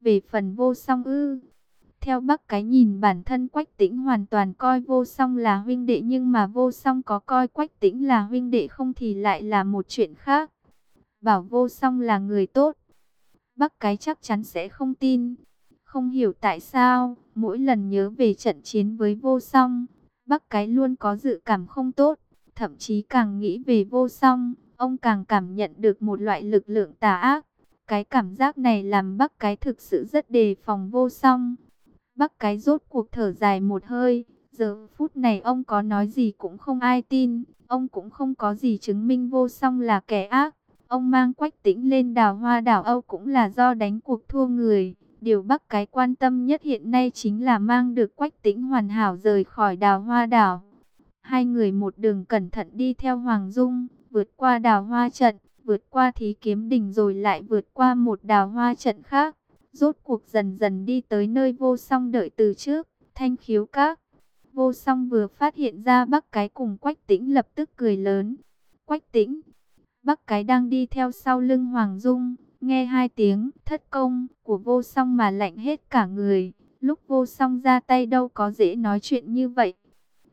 Về phần vô song ư, theo bác cái nhìn bản thân Quách Tĩnh hoàn toàn coi vô song là huynh đệ nhưng mà vô song có coi Quách Tĩnh là huynh đệ không thì lại là một chuyện khác. Bảo vô song là người tốt, bác cái chắc chắn sẽ không tin. Không hiểu tại sao, mỗi lần nhớ về trận chiến với vô song, bác cái luôn có dự cảm không tốt. Thậm chí càng nghĩ về vô song, ông càng cảm nhận được một loại lực lượng tà ác. Cái cảm giác này làm bác cái thực sự rất đề phòng vô song. Bác cái rốt cuộc thở dài một hơi. Giờ phút này ông có nói gì cũng không ai tin. Ông cũng không có gì chứng minh vô song là kẻ ác. Ông mang quách tĩnh lên đào hoa đảo Âu cũng là do đánh cuộc thua người. Điều bác cái quan tâm nhất hiện nay chính là mang được quách tĩnh hoàn hảo rời khỏi đào hoa đảo. Hai người một đường cẩn thận đi theo Hoàng Dung, vượt qua đào hoa trận, vượt qua thí kiếm đỉnh rồi lại vượt qua một đào hoa trận khác. Rốt cuộc dần dần đi tới nơi vô song đợi từ trước, thanh khiếu các. Vô song vừa phát hiện ra bắc cái cùng quách tĩnh lập tức cười lớn. Quách tĩnh, bắc cái đang đi theo sau lưng Hoàng Dung, nghe hai tiếng thất công của vô song mà lạnh hết cả người. Lúc vô song ra tay đâu có dễ nói chuyện như vậy.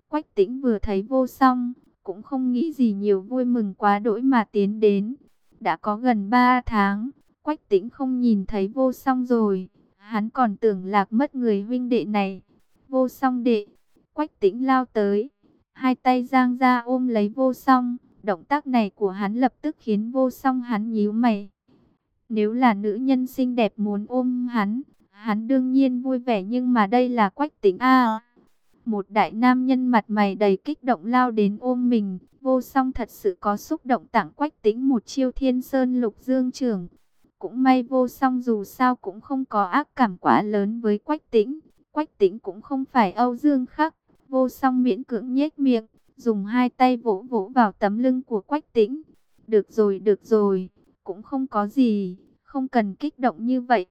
Quách tĩnh vừa thấy vô song, cũng không nghĩ gì nhiều vui mừng quá đỗi mà tiến đến. Đã có gần 3 tháng, Quách tĩnh không nhìn thấy vô song rồi. Hắn còn tưởng lạc mất người huynh đệ này. Vô song đệ, quách tĩnh lao tới. Hai tay giang ra ôm lấy vô song. Động tác này của hắn lập tức khiến vô song hắn nhíu mày. Nếu là nữ nhân xinh đẹp muốn ôm hắn, hắn đương nhiên vui vẻ nhưng mà đây là quách tĩnh a một đại nam nhân mặt mày đầy kích động lao đến ôm mình, vô song thật sự có xúc động tặng quách tính một chiêu thiên sơn lục dương trường. Cũng may vô song dù sao cũng không có ác cảm quá lớn với quách tĩnh, quách tĩnh cũng không phải âu dương khắc, vô song miễn cưỡng nhếch miệng, dùng hai tay vỗ vỗ vào tấm lưng của quách tĩnh. Được rồi, được rồi, cũng không có gì, không cần kích động như vậy.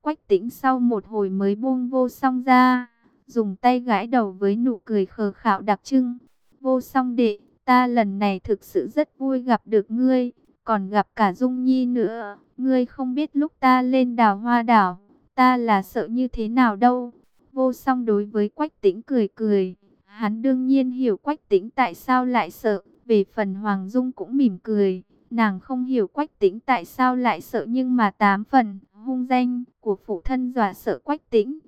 Quách tĩnh sau một hồi mới buông vô song ra dùng tay gãi đầu với nụ cười khờ khạo đặc trưng. Vô song đệ, ta lần này thực sự rất vui gặp được ngươi, còn gặp cả Dung Nhi nữa. Ngươi không biết lúc ta lên đào hoa đảo, ta là sợ như thế nào đâu. Vô song đối với Quách Tĩnh cười cười, hắn đương nhiên hiểu Quách Tĩnh tại sao lại sợ. Về phần Hoàng Dung cũng mỉm cười, nàng không hiểu Quách Tĩnh tại sao lại sợ nhưng mà tám phần hung danh của phụ thân dọa sợ Quách Tĩnh.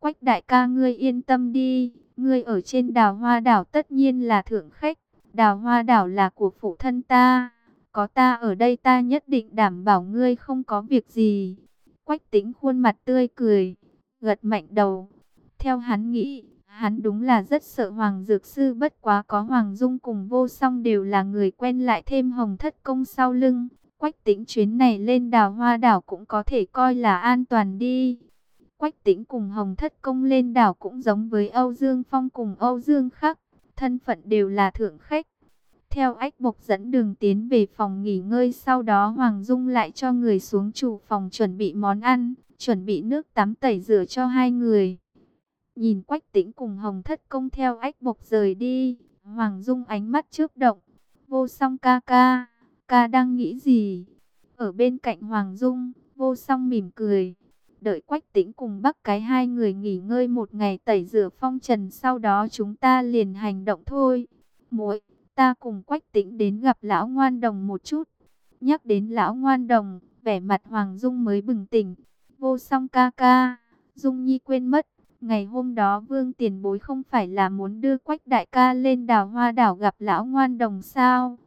Quách đại ca ngươi yên tâm đi, ngươi ở trên đào hoa đảo tất nhiên là thượng khách, đào hoa đảo là của phụ thân ta, có ta ở đây ta nhất định đảm bảo ngươi không có việc gì. Quách tính khuôn mặt tươi cười, gật mạnh đầu, theo hắn nghĩ, hắn đúng là rất sợ Hoàng Dược Sư bất quá có Hoàng Dung cùng vô song đều là người quen lại thêm hồng thất công sau lưng. Quách tính chuyến này lên đào hoa đảo cũng có thể coi là an toàn đi. Quách tĩnh cùng Hồng Thất Công lên đảo cũng giống với Âu Dương Phong cùng Âu Dương Khắc, thân phận đều là thượng khách. Theo ách bộc dẫn đường tiến về phòng nghỉ ngơi sau đó Hoàng Dung lại cho người xuống chủ phòng chuẩn bị món ăn, chuẩn bị nước tắm tẩy rửa cho hai người. Nhìn Quách Tĩnh cùng Hồng Thất Công theo ách bộc rời đi, Hoàng Dung ánh mắt chớp động, vô song ca ca, ca đang nghĩ gì? Ở bên cạnh Hoàng Dung, vô song mỉm cười đợi Quách Tĩnh cùng Bắc cái hai người nghỉ ngơi một ngày tẩy rửa phong trần sau đó chúng ta liền hành động thôi. Muội, ta cùng Quách Tĩnh đến gặp lão ngoan đồng một chút. Nhắc đến lão ngoan đồng, vẻ mặt Hoàng Dung mới bừng tỉnh. Vô song ca ca, Dung Nhi quên mất, ngày hôm đó Vương Tiền Bối không phải là muốn đưa Quách đại ca lên đào hoa đảo gặp lão ngoan đồng sao?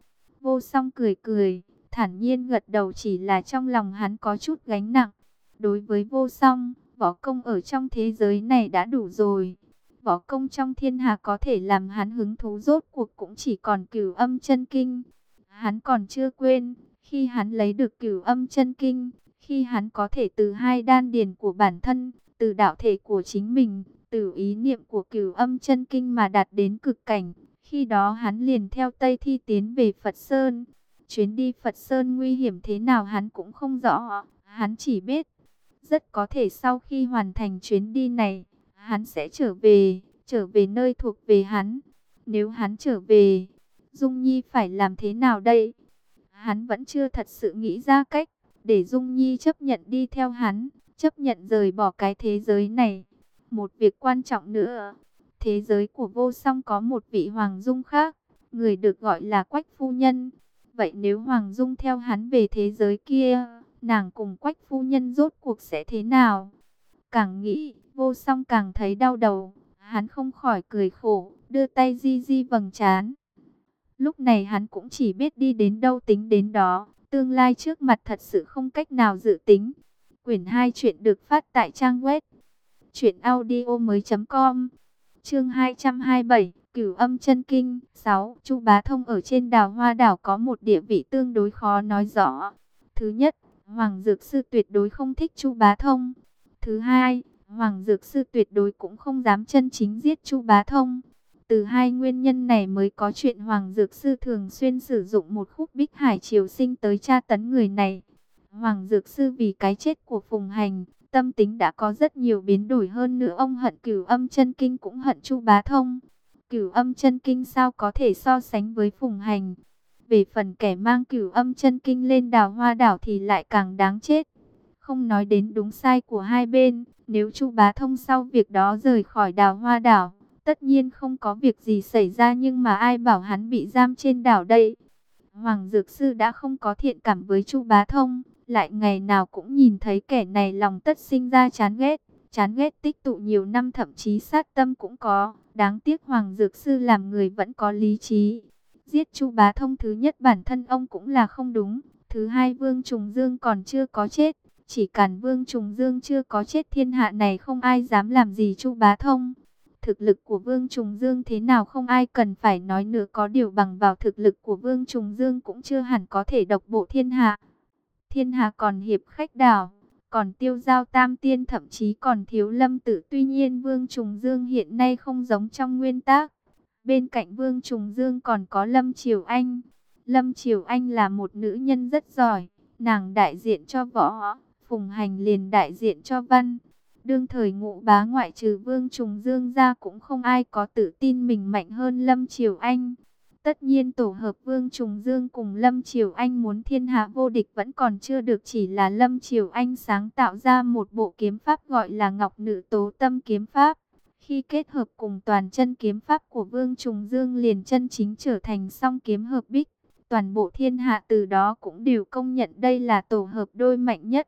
Vô song cười cười, thản nhiên gật đầu chỉ là trong lòng hắn có chút gánh nặng. Đối với vô song, võ công ở trong thế giới này đã đủ rồi. Võ công trong thiên hạ có thể làm hắn hứng thú rốt cuộc cũng chỉ còn cửu âm chân kinh. Hắn còn chưa quên, khi hắn lấy được cửu âm chân kinh, khi hắn có thể từ hai đan điền của bản thân, từ đạo thể của chính mình, từ ý niệm của cửu âm chân kinh mà đạt đến cực cảnh. Khi đó hắn liền theo Tây Thi tiến về Phật Sơn. Chuyến đi Phật Sơn nguy hiểm thế nào hắn cũng không rõ. Hắn chỉ biết rất có thể sau khi hoàn thành chuyến đi này, hắn sẽ trở về, trở về nơi thuộc về hắn. Nếu hắn trở về, Dung Nhi phải làm thế nào đây? Hắn vẫn chưa thật sự nghĩ ra cách để Dung Nhi chấp nhận đi theo hắn. chấp nhận rời bỏ cái thế giới này. Một việc quan trọng nữa, thế giới của vô song có một vị Hoàng Dung khác, người được gọi là Quách Phu Nhân. Vậy nếu Hoàng Dung theo hắn về thế giới kia, nàng cùng Quách Phu Nhân rốt cuộc sẽ thế nào? Càng nghĩ, vô song càng thấy đau đầu, hắn không khỏi cười khổ, đưa tay di di vầng trán. Lúc này hắn cũng chỉ biết đi đến đâu tính đến đó, tương lai trước mặt thật sự không cách nào dự tính. Quyển 2 chuyện được phát tại trang web chuyểnaudio.com Chương 227, Cửu Âm Chân Kinh 6. Chu Bá Thông ở trên Đào Hoa đảo có một địa vị tương đối khó nói rõ. Thứ nhất, Hoàng Dược sư tuyệt đối không thích Chu Bá Thông. Thứ hai, Hoàng Dược sư tuyệt đối cũng không dám chân chính giết Chu Bá Thông. Từ hai nguyên nhân này mới có chuyện Hoàng Dược Sư thường xuyên sử dụng một khúc bích hải triều sinh tới tra tấn người này. Hoàng Dược Sư vì cái chết của Phùng Hành, tâm tính đã có rất nhiều biến đổi hơn nữa. Ông hận cửu âm chân kinh cũng hận Chu Bá Thông. Cửu âm chân kinh sao có thể so sánh với Phùng Hành. Về phần kẻ mang cửu âm chân kinh lên đào hoa đảo thì lại càng đáng chết. Không nói đến đúng sai của hai bên, nếu Chu Bá Thông sau việc đó rời khỏi đào hoa đảo, Tất nhiên không có việc gì xảy ra nhưng mà ai bảo hắn bị giam trên đảo đây. Hoàng Dược Sư đã không có thiện cảm với Chu Bá Thông, lại ngày nào cũng nhìn thấy kẻ này lòng tất sinh ra chán ghét. Chán ghét tích tụ nhiều năm thậm chí sát tâm cũng có. Đáng tiếc Hoàng Dược Sư làm người vẫn có lý trí. Giết Chu Bá Thông thứ nhất bản thân ông cũng là không đúng. Thứ hai Vương Trùng Dương còn chưa có chết. Chỉ cần Vương Trùng Dương chưa có chết thiên hạ này không ai dám làm gì Chu Bá Thông. Thực lực của Vương Trùng Dương thế nào không ai cần phải nói nữa có điều bằng vào thực lực của Vương Trùng Dương cũng chưa hẳn có thể độc bộ thiên hạ. Thiên hạ còn hiệp khách đảo, còn tiêu giao tam tiên thậm chí còn thiếu lâm tử. Tuy nhiên Vương Trùng Dương hiện nay không giống trong nguyên tác. Bên cạnh Vương Trùng Dương còn có Lâm Triều Anh. Lâm Triều Anh là một nữ nhân rất giỏi, nàng đại diện cho võ, Phùng Hành liền đại diện cho văn. Đương thời ngũ bá ngoại trừ Vương Trùng Dương ra cũng không ai có tự tin mình mạnh hơn Lâm Triều Anh. Tất nhiên tổ hợp Vương Trùng Dương cùng Lâm Triều Anh muốn thiên hạ vô địch vẫn còn chưa được chỉ là Lâm Triều Anh sáng tạo ra một bộ kiếm pháp gọi là Ngọc Nữ Tố Tâm Kiếm Pháp. Khi kết hợp cùng toàn chân kiếm pháp của Vương Trùng Dương liền chân chính trở thành song kiếm hợp bích. Toàn bộ thiên hạ từ đó cũng đều công nhận đây là tổ hợp đôi mạnh nhất.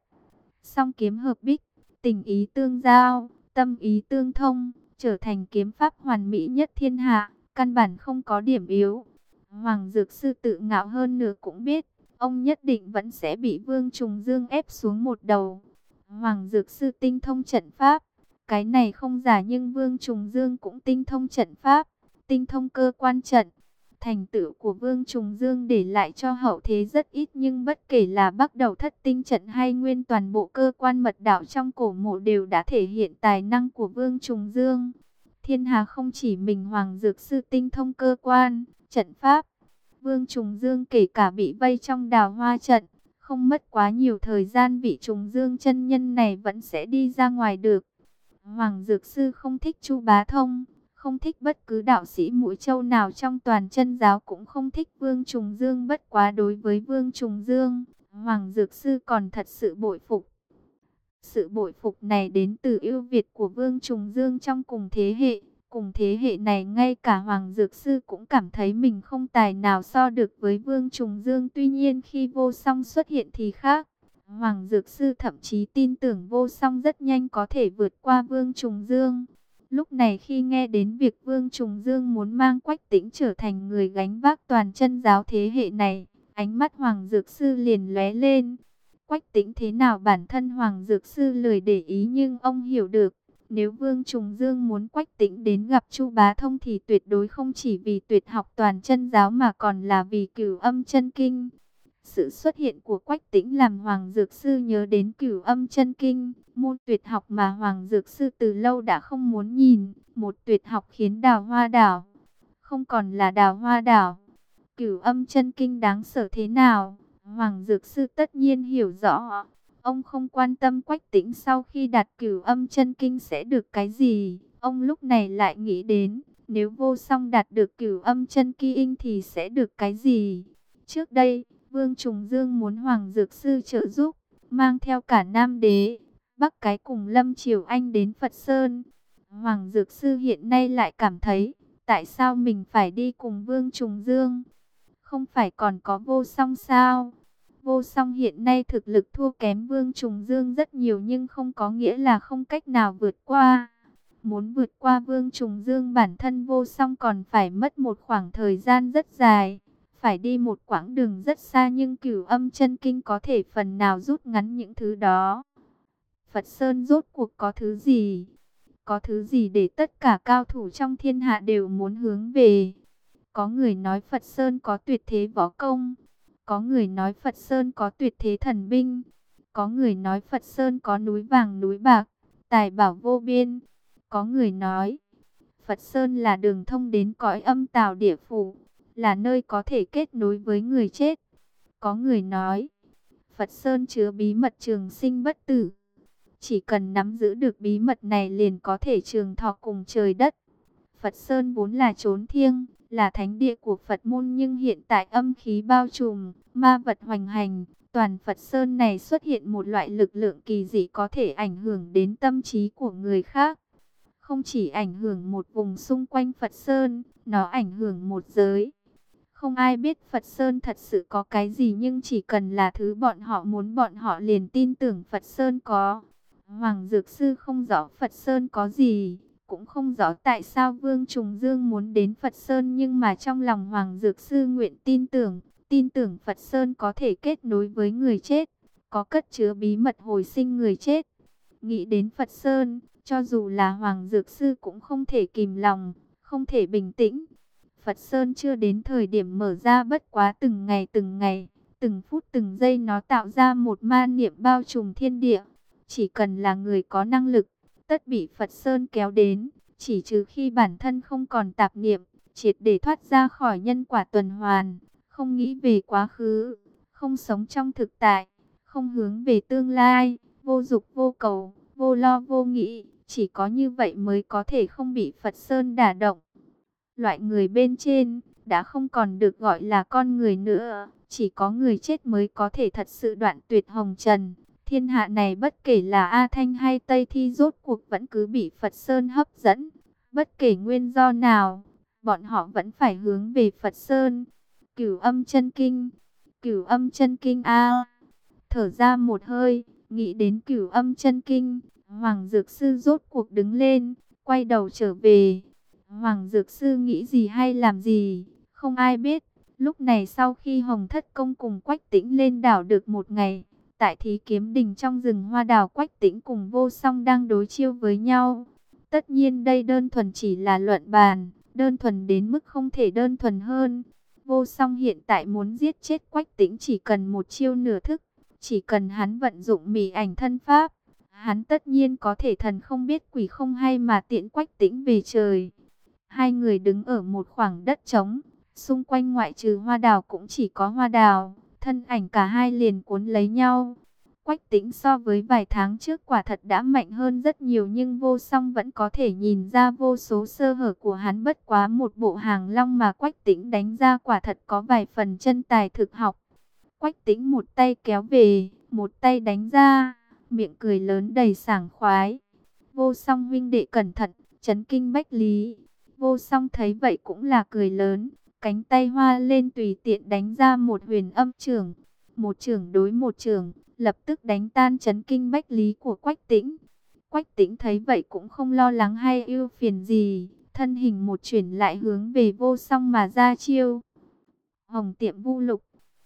Song kiếm hợp bích tình ý tương giao, tâm ý tương thông, trở thành kiếm pháp hoàn mỹ nhất thiên hạ, căn bản không có điểm yếu. Hoàng Dược Sư tự ngạo hơn nữa cũng biết, ông nhất định vẫn sẽ bị Vương Trùng Dương ép xuống một đầu. Hoàng Dược Sư tinh thông trận pháp, cái này không giả nhưng Vương Trùng Dương cũng tinh thông trận pháp, tinh thông cơ quan trận. Thành tựu của Vương Trùng Dương để lại cho hậu thế rất ít nhưng bất kể là bắt đầu thất tinh trận hay nguyên toàn bộ cơ quan mật đạo trong cổ mộ đều đã thể hiện tài năng của Vương Trùng Dương. Thiên Hà không chỉ mình Hoàng Dược Sư tinh thông cơ quan, trận pháp. Vương Trùng Dương kể cả bị vây trong đào hoa trận, không mất quá nhiều thời gian vị Trùng Dương chân nhân này vẫn sẽ đi ra ngoài được. Hoàng Dược Sư không thích Chu Bá Thông không thích bất cứ đạo sĩ mũi châu nào trong toàn chân giáo cũng không thích Vương Trùng Dương bất quá đối với Vương Trùng Dương, Hoàng Dược Sư còn thật sự bội phục. Sự bội phục này đến từ ưu việt của Vương Trùng Dương trong cùng thế hệ. Cùng thế hệ này ngay cả Hoàng Dược Sư cũng cảm thấy mình không tài nào so được với Vương Trùng Dương. Tuy nhiên khi vô song xuất hiện thì khác. Hoàng Dược Sư thậm chí tin tưởng vô song rất nhanh có thể vượt qua Vương Trùng Dương. Lúc này khi nghe đến việc Vương Trùng Dương muốn mang Quách Tĩnh trở thành người gánh vác toàn chân giáo thế hệ này, ánh mắt Hoàng Dược Sư liền lóe lên. Quách Tĩnh thế nào bản thân Hoàng Dược Sư lười để ý nhưng ông hiểu được. Nếu Vương Trùng Dương muốn Quách Tĩnh đến gặp Chu Bá Thông thì tuyệt đối không chỉ vì tuyệt học toàn chân giáo mà còn là vì cửu âm chân kinh. Sự xuất hiện của Quách Tĩnh làm Hoàng Dược Sư nhớ đến cửu âm chân kinh, môn tuyệt học mà Hoàng Dược Sư từ lâu đã không muốn nhìn, một tuyệt học khiến đào hoa đảo, không còn là đào hoa đảo. Cửu âm chân kinh đáng sợ thế nào, Hoàng Dược Sư tất nhiên hiểu rõ. Ông không quan tâm Quách Tĩnh sau khi đạt cửu âm chân kinh sẽ được cái gì, ông lúc này lại nghĩ đến, nếu vô song đạt được cửu âm chân kinh thì sẽ được cái gì. Trước đây, Vương Trùng Dương muốn Hoàng Dược Sư trợ giúp, mang theo cả Nam Đế. Bắc Cái cùng Lâm Triều Anh đến Phật Sơn. Hoàng Dược Sư hiện nay lại cảm thấy, tại sao mình phải đi cùng Vương Trùng Dương? Không phải còn có vô song sao? Vô song hiện nay thực lực thua kém Vương Trùng Dương rất nhiều nhưng không có nghĩa là không cách nào vượt qua. Muốn vượt qua Vương Trùng Dương bản thân vô song còn phải mất một khoảng thời gian rất dài. Phải đi một quãng đường rất xa nhưng cửu âm chân kinh có thể phần nào rút ngắn những thứ đó. Phật Sơn rốt cuộc có thứ gì? Có thứ gì để tất cả cao thủ trong thiên hạ đều muốn hướng về? Có người nói Phật Sơn có tuyệt thế võ công. Có người nói Phật Sơn có tuyệt thế thần binh. Có người nói Phật Sơn có núi vàng núi bạc, tài bảo vô biên. Có người nói Phật Sơn là đường thông đến cõi âm tào địa phủ, là nơi có thể kết nối với người chết. Có người nói Phật Sơn chứa bí mật trường sinh bất tử. Chỉ cần nắm giữ được bí mật này liền có thể trường thọ cùng trời đất. Phật Sơn vốn là trốn thiêng, là thánh địa của Phật môn nhưng hiện tại âm khí bao trùm, ma vật hoành hành. Toàn Phật Sơn này xuất hiện một loại lực lượng kỳ dị có thể ảnh hưởng đến tâm trí của người khác. Không chỉ ảnh hưởng một vùng xung quanh Phật Sơn, nó ảnh hưởng một giới. Không ai biết Phật Sơn thật sự có cái gì nhưng chỉ cần là thứ bọn họ muốn bọn họ liền tin tưởng Phật Sơn có. Hoàng Dược Sư không rõ Phật Sơn có gì, cũng không rõ tại sao Vương Trùng Dương muốn đến Phật Sơn nhưng mà trong lòng Hoàng Dược Sư nguyện tin tưởng, tin tưởng Phật Sơn có thể kết nối với người chết, có cất chứa bí mật hồi sinh người chết. Nghĩ đến Phật Sơn, cho dù là Hoàng Dược Sư cũng không thể kìm lòng, không thể bình tĩnh. Phật Sơn chưa đến thời điểm mở ra bất quá từng ngày từng ngày, từng phút từng giây nó tạo ra một ma niệm bao trùm thiên địa. Chỉ cần là người có năng lực, tất bị Phật Sơn kéo đến, chỉ trừ khi bản thân không còn tạp niệm, triệt để thoát ra khỏi nhân quả tuần hoàn, không nghĩ về quá khứ, không sống trong thực tại, không hướng về tương lai, vô dục vô cầu, vô lo vô nghĩ, chỉ có như vậy mới có thể không bị Phật Sơn đả động. Loại người bên trên đã không còn được gọi là con người nữa, chỉ có người chết mới có thể thật sự đoạn tuyệt hồng trần. Thiên hạ này bất kể là A Thanh hay Tây Thi rốt cuộc vẫn cứ bị Phật Sơn hấp dẫn. Bất kể nguyên do nào, bọn họ vẫn phải hướng về Phật Sơn. Cửu âm chân kinh, cửu âm chân kinh A. Thở ra một hơi, nghĩ đến cửu âm chân kinh, Hoàng Dược Sư rốt cuộc đứng lên, quay đầu trở về. Hoàng Dược Sư nghĩ gì hay làm gì, không ai biết. Lúc này sau khi Hồng Thất Công cùng Quách Tĩnh lên đảo được một ngày, tại thí kiếm đình trong rừng hoa đào Quách Tĩnh cùng vô song đang đối chiêu với nhau. Tất nhiên đây đơn thuần chỉ là luận bàn, đơn thuần đến mức không thể đơn thuần hơn. Vô song hiện tại muốn giết chết Quách Tĩnh chỉ cần một chiêu nửa thức, chỉ cần hắn vận dụng mỉ ảnh thân pháp, hắn tất nhiên có thể thần không biết quỷ không hay mà tiện Quách Tĩnh về trời. Hai người đứng ở một khoảng đất trống, xung quanh ngoại trừ hoa đào cũng chỉ có hoa đào, thân ảnh cả hai liền cuốn lấy nhau. Quách tĩnh so với vài tháng trước quả thật đã mạnh hơn rất nhiều nhưng vô song vẫn có thể nhìn ra vô số sơ hở của hắn bất quá một bộ hàng long mà quách tĩnh đánh ra quả thật có vài phần chân tài thực học. Quách tĩnh một tay kéo về, một tay đánh ra, miệng cười lớn đầy sảng khoái. Vô song huynh đệ cẩn thận, chấn kinh bách lý. Vô song thấy vậy cũng là cười lớn, cánh tay hoa lên tùy tiện đánh ra một huyền âm trưởng. Một trưởng đối một trưởng, lập tức đánh tan chấn kinh bách lý của Quách Tĩnh. Quách Tĩnh thấy vậy cũng không lo lắng hay ưu phiền gì, thân hình một chuyển lại hướng về vô song mà ra chiêu. Hồng tiệm vu lục,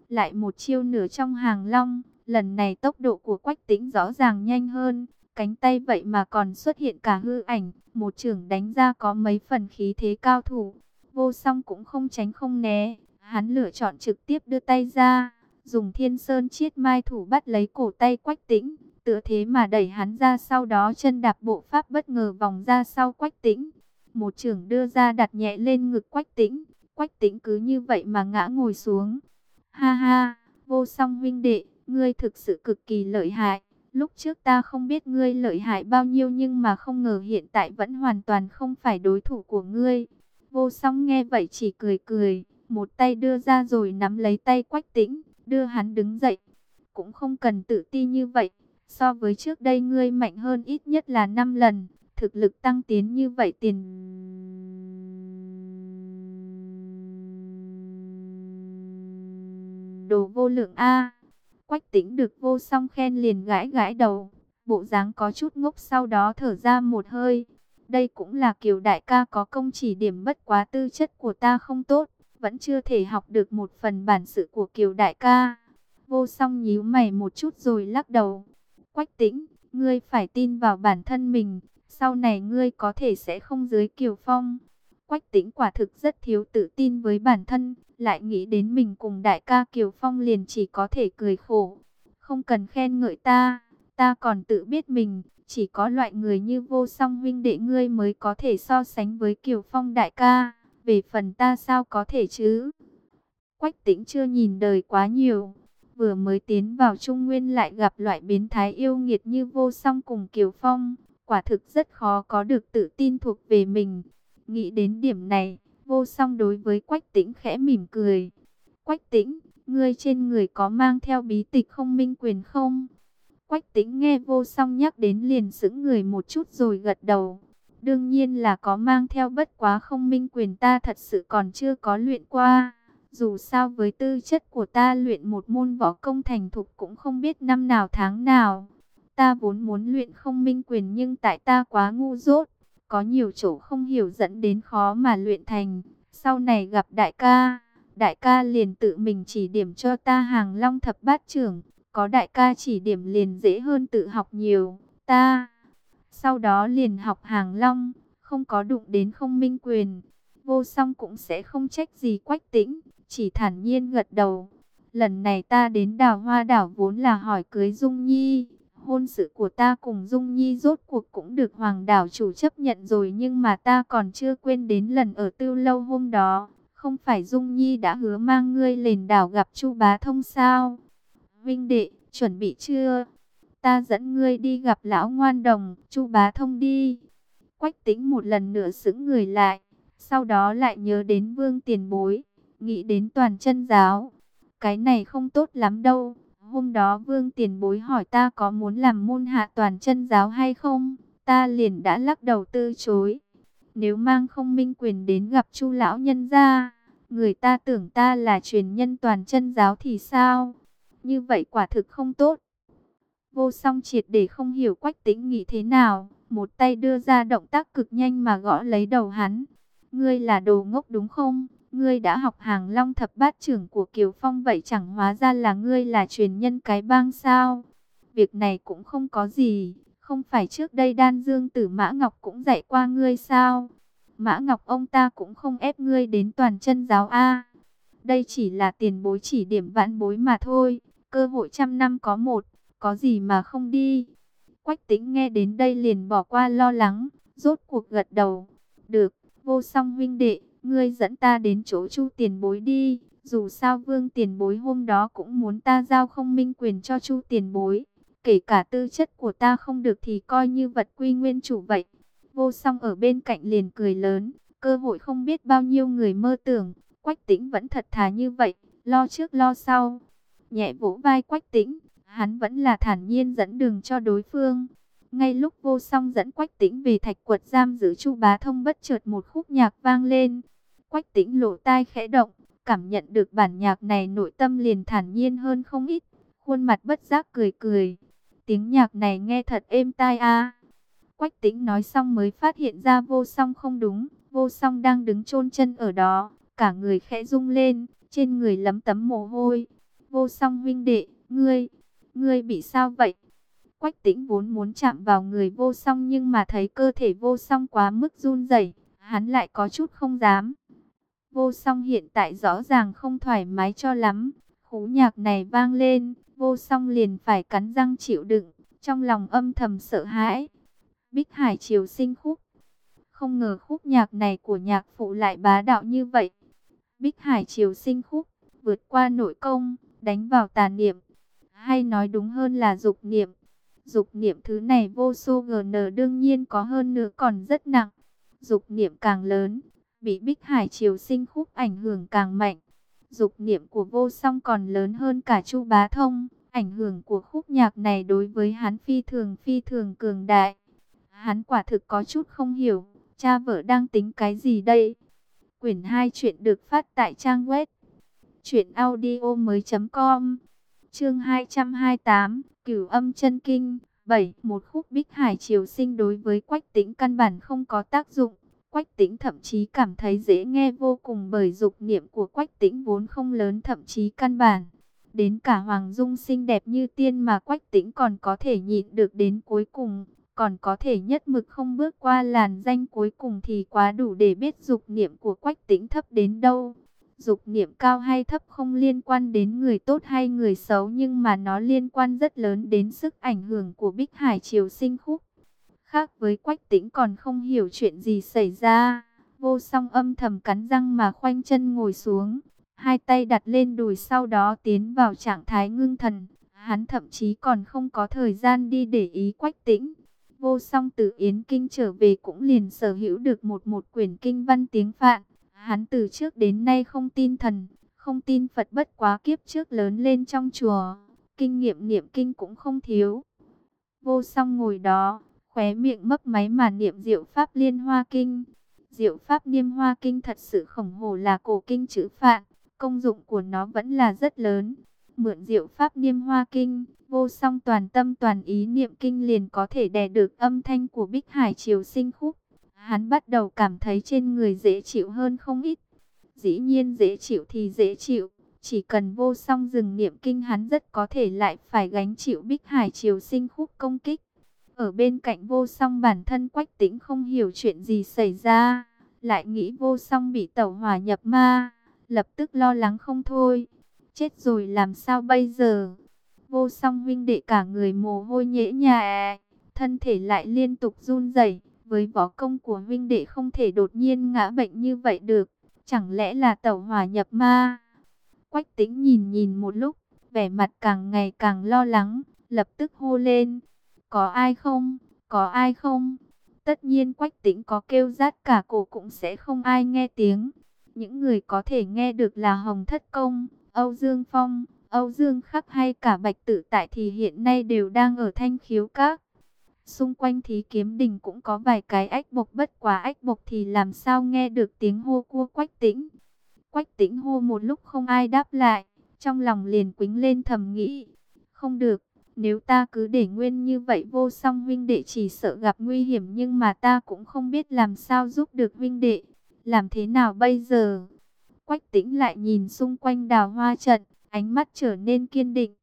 lại một chiêu nửa trong hàng long, lần này tốc độ của Quách Tĩnh rõ ràng nhanh hơn, cánh tay vậy mà còn xuất hiện cả hư ảnh, một trưởng đánh ra có mấy phần khí thế cao thủ. Vô song cũng không tránh không né, hắn lựa chọn trực tiếp đưa tay ra, dùng thiên sơn chiết mai thủ bắt lấy cổ tay quách tĩnh, tựa thế mà đẩy hắn ra sau đó chân đạp bộ pháp bất ngờ vòng ra sau quách tĩnh. Một trưởng đưa ra đặt nhẹ lên ngực quách tĩnh, quách tĩnh cứ như vậy mà ngã ngồi xuống. Ha ha, vô song huynh đệ, ngươi thực sự cực kỳ lợi hại. Lúc trước ta không biết ngươi lợi hại bao nhiêu nhưng mà không ngờ hiện tại vẫn hoàn toàn không phải đối thủ của ngươi. Vô song nghe vậy chỉ cười cười, một tay đưa ra rồi nắm lấy tay quách tĩnh, đưa hắn đứng dậy. Cũng không cần tự ti như vậy, So với trước đây ngươi mạnh hơn ít nhất là 5 lần, thực lực tăng tiến như vậy tiền... Đồ vô lượng A. Quách tĩnh được vô song khen liền gãi gãi đầu, bộ dáng có chút ngốc sau đó thở ra một hơi. Đây cũng là kiều đại ca có công chỉ điểm bất quá tư chất của ta không tốt, vẫn chưa thể học được một phần bản sự của kiều đại ca. Vô song nhíu mày một chút rồi lắc đầu. Quách tĩnh, ngươi phải tin vào bản thân mình, sau này ngươi có thể sẽ không dưới kiều phong. Quách tĩnh quả thực rất thiếu tự tin với bản thân, lại nghĩ đến mình cùng đại ca Kiều Phong liền chỉ có thể cười khổ. Không cần khen ngợi ta, ta còn tự biết mình, chỉ có loại người như vô song huynh đệ ngươi mới có thể so sánh với Kiều Phong đại ca, về phần ta sao có thể chứ? Quách tĩnh chưa nhìn đời quá nhiều, vừa mới tiến vào Trung Nguyên lại gặp loại biến thái yêu nghiệt như vô song cùng Kiều Phong, quả thực rất khó có được tự tin thuộc về mình. Nghĩ đến điểm này, vô song đối với Quách Tĩnh khẽ mỉm cười. Quách Tĩnh, ngươi trên người có mang theo bí tịch không minh quyền không? Quách Tĩnh nghe vô song nhắc đến liền sững người một chút rồi gật đầu. Đương nhiên là có mang theo bất quá không minh quyền ta thật sự còn chưa có luyện qua. Dù sao với tư chất của ta luyện một môn võ công thành thục cũng không biết năm nào tháng nào. Ta vốn muốn luyện không minh quyền nhưng tại ta quá ngu dốt có nhiều chỗ không hiểu dẫn đến khó mà luyện thành. Sau này gặp đại ca, đại ca liền tự mình chỉ điểm cho ta hàng long thập bát trưởng. Có đại ca chỉ điểm liền dễ hơn tự học nhiều. Ta, sau đó liền học hàng long, không có đụng đến không minh quyền. Vô song cũng sẽ không trách gì quách tĩnh, chỉ thản nhiên gật đầu. Lần này ta đến đào hoa đảo vốn là hỏi cưới Dung Nhi hôn sự của ta cùng Dung Nhi rốt cuộc cũng được Hoàng đảo chủ chấp nhận rồi nhưng mà ta còn chưa quên đến lần ở tư lâu hôm đó. Không phải Dung Nhi đã hứa mang ngươi lên đảo gặp Chu Bá Thông sao? Vinh đệ, chuẩn bị chưa? Ta dẫn ngươi đi gặp lão ngoan đồng, Chu Bá Thông đi. Quách tính một lần nữa sững người lại, sau đó lại nhớ đến vương tiền bối, nghĩ đến toàn chân giáo. Cái này không tốt lắm đâu. Hôm đó vương tiền bối hỏi ta có muốn làm môn hạ toàn chân giáo hay không, ta liền đã lắc đầu từ chối. Nếu mang không minh quyền đến gặp chu lão nhân gia, người ta tưởng ta là truyền nhân toàn chân giáo thì sao? Như vậy quả thực không tốt. Vô song triệt để không hiểu quách tĩnh nghĩ thế nào, một tay đưa ra động tác cực nhanh mà gõ lấy đầu hắn. Ngươi là đồ ngốc đúng không? Ngươi đã học hàng long thập bát trưởng của Kiều Phong vậy chẳng hóa ra là ngươi là truyền nhân cái bang sao? Việc này cũng không có gì, không phải trước đây đan dương tử Mã Ngọc cũng dạy qua ngươi sao? Mã Ngọc ông ta cũng không ép ngươi đến toàn chân giáo A. Đây chỉ là tiền bối chỉ điểm vãn bối mà thôi, cơ hội trăm năm có một, có gì mà không đi. Quách tính nghe đến đây liền bỏ qua lo lắng, rốt cuộc gật đầu. Được, vô song huynh đệ, ngươi dẫn ta đến chỗ chu tiền bối đi. Dù sao vương tiền bối hôm đó cũng muốn ta giao không minh quyền cho chu tiền bối. Kể cả tư chất của ta không được thì coi như vật quy nguyên chủ vậy. Vô song ở bên cạnh liền cười lớn. Cơ hội không biết bao nhiêu người mơ tưởng. Quách tĩnh vẫn thật thà như vậy. Lo trước lo sau. Nhẹ vỗ vai quách tĩnh. Hắn vẫn là thản nhiên dẫn đường cho đối phương. Ngay lúc vô song dẫn quách tĩnh về thạch quật giam giữ chu bá thông bất chợt một khúc nhạc vang lên. Quách tĩnh lộ tai khẽ động, cảm nhận được bản nhạc này nội tâm liền thản nhiên hơn không ít. Khuôn mặt bất giác cười cười. Tiếng nhạc này nghe thật êm tai a. Quách tĩnh nói xong mới phát hiện ra vô song không đúng. Vô song đang đứng chôn chân ở đó, cả người khẽ rung lên, trên người lấm tấm mồ hôi. Vô song huynh đệ, ngươi, ngươi bị sao vậy? Quách tĩnh vốn muốn chạm vào người vô song nhưng mà thấy cơ thể vô song quá mức run rẩy, hắn lại có chút không dám. Vô song hiện tại rõ ràng không thoải mái cho lắm. Khú nhạc này vang lên, vô song liền phải cắn răng chịu đựng, trong lòng âm thầm sợ hãi. Bích Hải Triều sinh khúc. Không ngờ khúc nhạc này của nhạc phụ lại bá đạo như vậy. Bích Hải Triều sinh khúc, vượt qua nội công, đánh vào tà niệm. Hay nói đúng hơn là dục niệm. Dục niệm thứ này vô số GN đương nhiên có hơn nữa còn rất nặng. Dục niệm càng lớn, bị Bích Hải Triều sinh khúc ảnh hưởng càng mạnh. Dục niệm của vô song còn lớn hơn cả Chu Bá Thông, Ảnh hưởng của khúc nhạc này đối với hắn phi thường phi thường cường đại. Hắn quả thực có chút không hiểu, cha vợ đang tính cái gì đây? Quyển 2 chuyện được phát tại trang web truyệnaudiomoi.com. Chương 228, Cửu Âm Chân Kinh 7. Một khúc Bích Hải Triều Sinh đối với Quách Tĩnh căn bản không có tác dụng. Quách Tĩnh thậm chí cảm thấy dễ nghe vô cùng bởi dục niệm của Quách Tĩnh vốn không lớn thậm chí căn bản. Đến cả Hoàng Dung xinh đẹp như tiên mà Quách Tĩnh còn có thể nhịn được đến cuối cùng, còn có thể nhất mực không bước qua làn danh cuối cùng thì quá đủ để biết dục niệm của Quách Tĩnh thấp đến đâu. Dục niệm cao hay thấp không liên quan đến người tốt hay người xấu nhưng mà nó liên quan rất lớn đến sức ảnh hưởng của Bích Hải Triều Sinh Khúc. Khác với Quách Tĩnh còn không hiểu chuyện gì xảy ra, vô song âm thầm cắn răng mà khoanh chân ngồi xuống, hai tay đặt lên đùi sau đó tiến vào trạng thái ngưng thần. Hắn thậm chí còn không có thời gian đi để ý Quách Tĩnh. Vô song từ Yến Kinh trở về cũng liền sở hữu được một một quyển kinh văn tiếng Phạn. Hắn từ trước đến nay không tin thần, không tin Phật bất quá kiếp trước lớn lên trong chùa. Kinh nghiệm niệm kinh cũng không thiếu. Vô song ngồi đó, khóe miệng mấp máy mà niệm diệu pháp liên hoa kinh. Diệu pháp niêm hoa kinh thật sự khổng hồ là cổ kinh chữ Phạn, công dụng của nó vẫn là rất lớn. Mượn diệu pháp niêm hoa kinh, vô song toàn tâm toàn ý niệm kinh liền có thể đè được âm thanh của Bích Hải Triều sinh khúc. Hắn bắt đầu cảm thấy trên người dễ chịu hơn không ít. Dĩ nhiên dễ chịu thì dễ chịu. Chỉ cần vô song dừng niệm kinh hắn rất có thể lại phải gánh chịu Bích Hải Triều sinh khúc công kích. Ở bên cạnh vô song bản thân quách tĩnh không hiểu chuyện gì xảy ra. Lại nghĩ vô song bị tẩu hỏa nhập ma. Lập tức lo lắng không thôi. Chết rồi làm sao bây giờ? Vô song huynh đệ cả người mồ hôi nhễ nhà. Thân thể lại liên tục run rẩy với võ công của huynh đệ không thể đột nhiên ngã bệnh như vậy được. Chẳng lẽ là tẩu hỏa nhập ma? Quách tĩnh nhìn nhìn một lúc, vẻ mặt càng ngày càng lo lắng, lập tức hô lên. Có ai không? Có ai không? Tất nhiên quách tĩnh có kêu rát cả cổ cũng sẽ không ai nghe tiếng. Những người có thể nghe được là Hồng Thất Công, Âu Dương Phong, Âu Dương Khắc hay cả Bạch tử Tại thì hiện nay đều đang ở thanh khiếu các. Xung quanh thí kiếm đình cũng có vài cái ách bộc bất quá ách bộc thì làm sao nghe được tiếng hô cua quách tĩnh. Quách tĩnh hô một lúc không ai đáp lại, trong lòng liền quính lên thầm nghĩ. Không được, nếu ta cứ để nguyên như vậy vô song huynh đệ chỉ sợ gặp nguy hiểm nhưng mà ta cũng không biết làm sao giúp được huynh đệ. Làm thế nào bây giờ? Quách tĩnh lại nhìn xung quanh đào hoa trận, ánh mắt trở nên kiên định.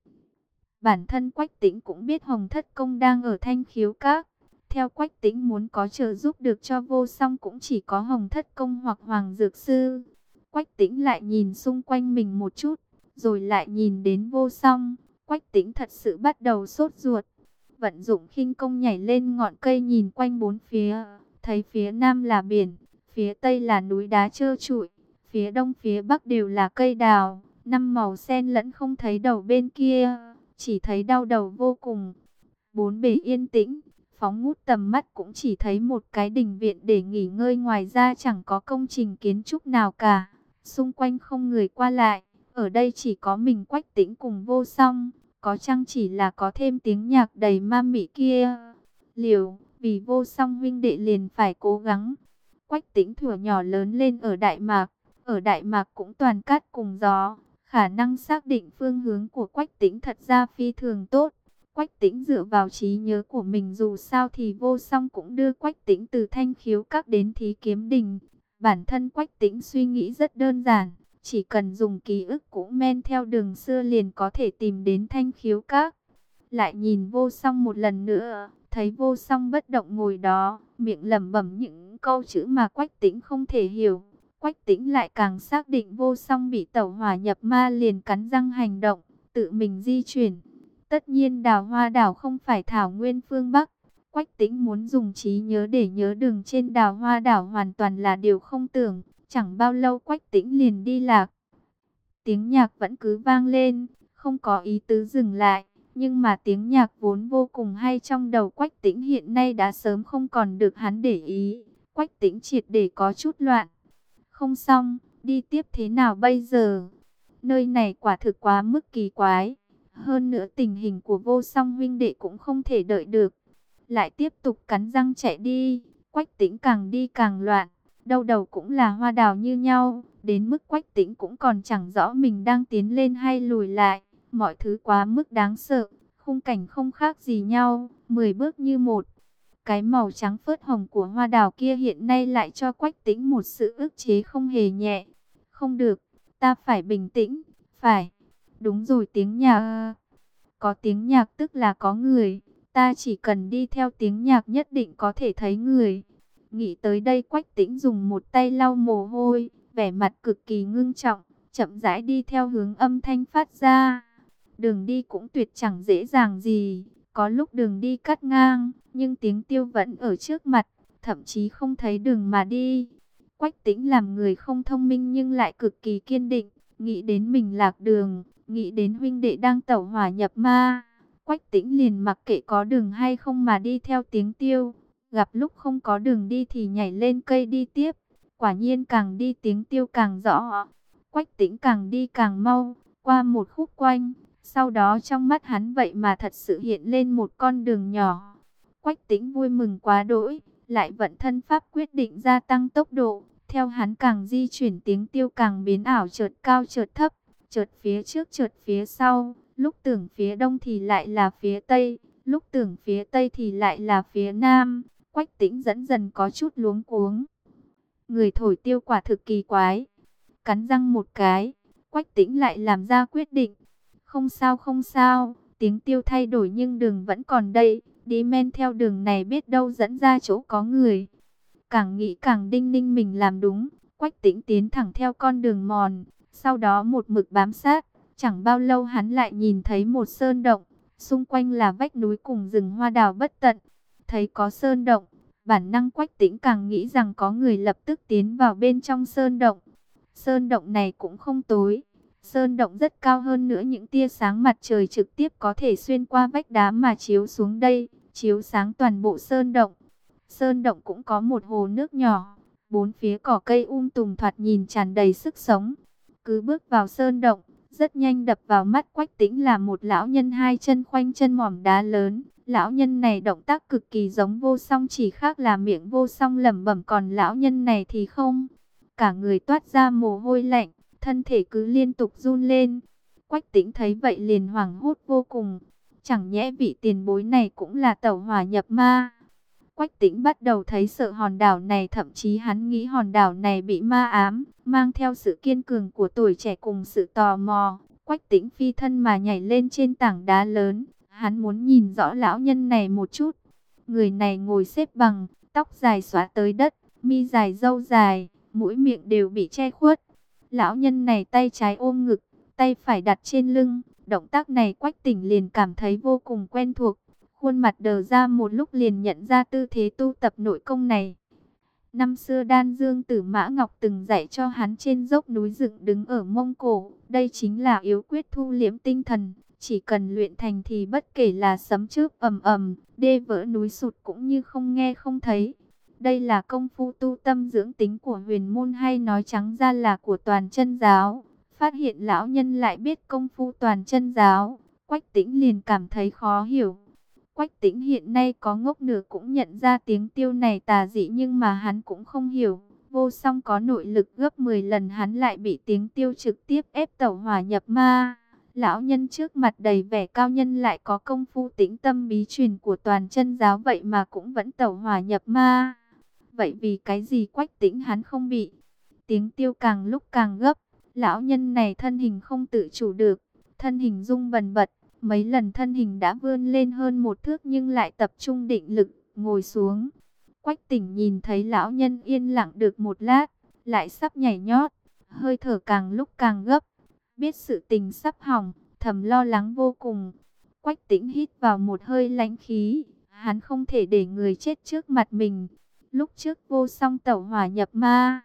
Bản thân Quách Tĩnh cũng biết Hồng Thất Công đang ở thanh khiếu các. Theo Quách Tĩnh muốn có trợ giúp được cho vô song cũng chỉ có Hồng Thất Công hoặc Hoàng Dược Sư. Quách Tĩnh lại nhìn xung quanh mình một chút, rồi lại nhìn đến vô song. Quách Tĩnh thật sự bắt đầu sốt ruột. Vận dụng khinh công nhảy lên ngọn cây nhìn quanh bốn phía, thấy phía nam là biển, phía tây là núi đá trơ trụi, phía đông phía bắc đều là cây đào, năm màu sen lẫn không thấy đầu bên kia chỉ thấy đau đầu vô cùng. Bốn bề yên tĩnh, phóng ngút tầm mắt cũng chỉ thấy một cái đình viện để nghỉ ngơi ngoài ra chẳng có công trình kiến trúc nào cả. Xung quanh không người qua lại, ở đây chỉ có mình quách tĩnh cùng vô song, có chăng chỉ là có thêm tiếng nhạc đầy ma mị kia. Liều, vì vô song huynh đệ liền phải cố gắng. Quách tĩnh thừa nhỏ lớn lên ở Đại Mạc, ở Đại Mạc cũng toàn cát cùng gió, Khả năng xác định phương hướng của Quách Tĩnh thật ra phi thường tốt. Quách Tĩnh dựa vào trí nhớ của mình dù sao thì vô song cũng đưa Quách Tĩnh từ thanh khiếu các đến thí kiếm đình. Bản thân Quách Tĩnh suy nghĩ rất đơn giản, chỉ cần dùng ký ức cũ men theo đường xưa liền có thể tìm đến thanh khiếu các. Lại nhìn vô song một lần nữa, thấy vô song bất động ngồi đó, miệng lẩm bẩm những câu chữ mà Quách Tĩnh không thể hiểu. Quách tĩnh lại càng xác định vô song bị tẩu hỏa nhập ma liền cắn răng hành động, tự mình di chuyển. Tất nhiên đào hoa đảo không phải thảo nguyên phương Bắc. Quách tĩnh muốn dùng trí nhớ để nhớ đường trên đào hoa đảo hoàn toàn là điều không tưởng. Chẳng bao lâu quách tĩnh liền đi lạc. Tiếng nhạc vẫn cứ vang lên, không có ý tứ dừng lại. Nhưng mà tiếng nhạc vốn vô cùng hay trong đầu quách tĩnh hiện nay đã sớm không còn được hắn để ý. Quách tĩnh triệt để có chút loạn. Không xong, đi tiếp thế nào bây giờ? Nơi này quả thực quá mức kỳ quái. Hơn nữa tình hình của vô song huynh đệ cũng không thể đợi được. Lại tiếp tục cắn răng chạy đi, quách tĩnh càng đi càng loạn, đâu đầu cũng là hoa đào như nhau, đến mức quách tĩnh cũng còn chẳng rõ mình đang tiến lên hay lùi lại, mọi thứ quá mức đáng sợ, khung cảnh không khác gì nhau, 10 bước như một. Cái màu trắng phớt hồng của hoa đào kia hiện nay lại cho quách tĩnh một sự ức chế không hề nhẹ. Không được, ta phải bình tĩnh, phải. Đúng rồi tiếng nhạc. Có tiếng nhạc tức là có người. Ta chỉ cần đi theo tiếng nhạc nhất định có thể thấy người. Nghĩ tới đây quách tĩnh dùng một tay lau mồ hôi, vẻ mặt cực kỳ ngưng trọng, chậm rãi đi theo hướng âm thanh phát ra. Đường đi cũng tuyệt chẳng dễ dàng gì, có lúc đường đi cắt ngang, nhưng tiếng tiêu vẫn ở trước mặt, thậm chí không thấy đường mà đi. Quách tĩnh làm người không thông minh nhưng lại cực kỳ kiên định, nghĩ đến mình lạc đường, nghĩ đến huynh đệ đang tẩu hỏa nhập ma. Quách tĩnh liền mặc kệ có đường hay không mà đi theo tiếng tiêu, gặp lúc không có đường đi thì nhảy lên cây đi tiếp. Quả nhiên càng đi tiếng tiêu càng rõ, quách tĩnh càng đi càng mau, qua một khúc quanh, sau đó trong mắt hắn vậy mà thật sự hiện lên một con đường nhỏ. Quách tĩnh vui mừng quá đỗi, lại vận thân pháp quyết định gia tăng tốc độ. Theo hắn càng di chuyển tiếng tiêu càng biến ảo chợt cao chợt thấp, chợt phía trước chợt phía sau. Lúc tưởng phía đông thì lại là phía tây, lúc tưởng phía tây thì lại là phía nam. Quách tĩnh dẫn dần có chút luống cuống. Người thổi tiêu quả thực kỳ quái. Cắn răng một cái, quách tĩnh lại làm ra quyết định. Không sao không sao, tiếng tiêu thay đổi nhưng đường vẫn còn đây. Đi men theo đường này biết đâu dẫn ra chỗ có người. Càng nghĩ càng đinh ninh mình làm đúng. Quách tĩnh tiến thẳng theo con đường mòn. Sau đó một mực bám sát. Chẳng bao lâu hắn lại nhìn thấy một sơn động. Xung quanh là vách núi cùng rừng hoa đào bất tận. Thấy có sơn động. Bản năng quách tĩnh càng nghĩ rằng có người lập tức tiến vào bên trong sơn động. Sơn động này cũng không tối, Sơn động rất cao hơn nữa những tia sáng mặt trời trực tiếp có thể xuyên qua vách đá mà chiếu xuống đây, chiếu sáng toàn bộ sơn động. Sơn động cũng có một hồ nước nhỏ, bốn phía cỏ cây um tùm thoạt nhìn tràn đầy sức sống. Cứ bước vào sơn động, rất nhanh đập vào mắt quách tĩnh là một lão nhân hai chân khoanh chân mỏm đá lớn. Lão nhân này động tác cực kỳ giống vô song chỉ khác là miệng vô song lẩm bẩm còn lão nhân này thì không. Cả người toát ra mồ hôi lạnh, thân thể cứ liên tục run lên. Quách tĩnh thấy vậy liền hoảng hốt vô cùng. Chẳng nhẽ vị tiền bối này cũng là tẩu hỏa nhập ma. Quách tĩnh bắt đầu thấy sợ hòn đảo này thậm chí hắn nghĩ hòn đảo này bị ma ám, mang theo sự kiên cường của tuổi trẻ cùng sự tò mò. Quách tĩnh phi thân mà nhảy lên trên tảng đá lớn, hắn muốn nhìn rõ lão nhân này một chút. Người này ngồi xếp bằng, tóc dài xóa tới đất, mi dài râu dài, mũi miệng đều bị che khuất. Lão nhân này tay trái ôm ngực, tay phải đặt trên lưng. Động tác này quách tỉnh liền cảm thấy vô cùng quen thuộc. Khuôn mặt đờ ra một lúc liền nhận ra tư thế tu tập nội công này. Năm xưa Đan Dương Tử Mã Ngọc từng dạy cho hắn trên dốc núi dựng đứng ở Mông Cổ. Đây chính là yếu quyết thu liễm tinh thần. Chỉ cần luyện thành thì bất kể là sấm chớp ầm ầm, đê vỡ núi sụt cũng như không nghe không thấy. Đây là công phu tu tâm dưỡng tính của huyền môn hay nói trắng ra là của toàn chân giáo. Phát hiện lão nhân lại biết công phu toàn chân giáo. Quách tĩnh liền cảm thấy khó hiểu. Quách tĩnh hiện nay có ngốc nửa cũng nhận ra tiếng tiêu này tà dị nhưng mà hắn cũng không hiểu. Vô song có nội lực gấp 10 lần hắn lại bị tiếng tiêu trực tiếp ép tẩu hòa nhập ma. Lão nhân trước mặt đầy vẻ cao nhân lại có công phu tĩnh tâm bí truyền của toàn chân giáo vậy mà cũng vẫn tẩu hòa nhập ma. Vậy vì cái gì quách tĩnh hắn không bị? Tiếng tiêu càng lúc càng gấp. Lão nhân này thân hình không tự chủ được. Thân hình rung bần bật. Mấy lần thân hình đã vươn lên hơn một thước nhưng lại tập trung định lực, ngồi xuống. Quách tỉnh nhìn thấy lão nhân yên lặng được một lát, lại sắp nhảy nhót, hơi thở càng lúc càng gấp. Biết sự tình sắp hỏng, thầm lo lắng vô cùng. Quách tĩnh hít vào một hơi lãnh khí, hắn không thể để người chết trước mặt mình. Lúc trước vô song tẩu hỏa nhập ma,